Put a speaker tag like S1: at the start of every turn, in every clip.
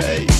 S1: bass.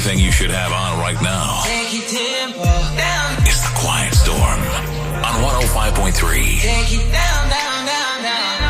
S2: only thing you should have on right now is the Quiet Storm on
S3: 105.3.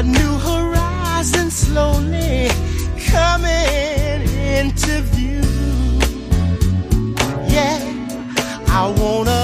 S1: a new horizon slowly coming into view. Yeah, I wanna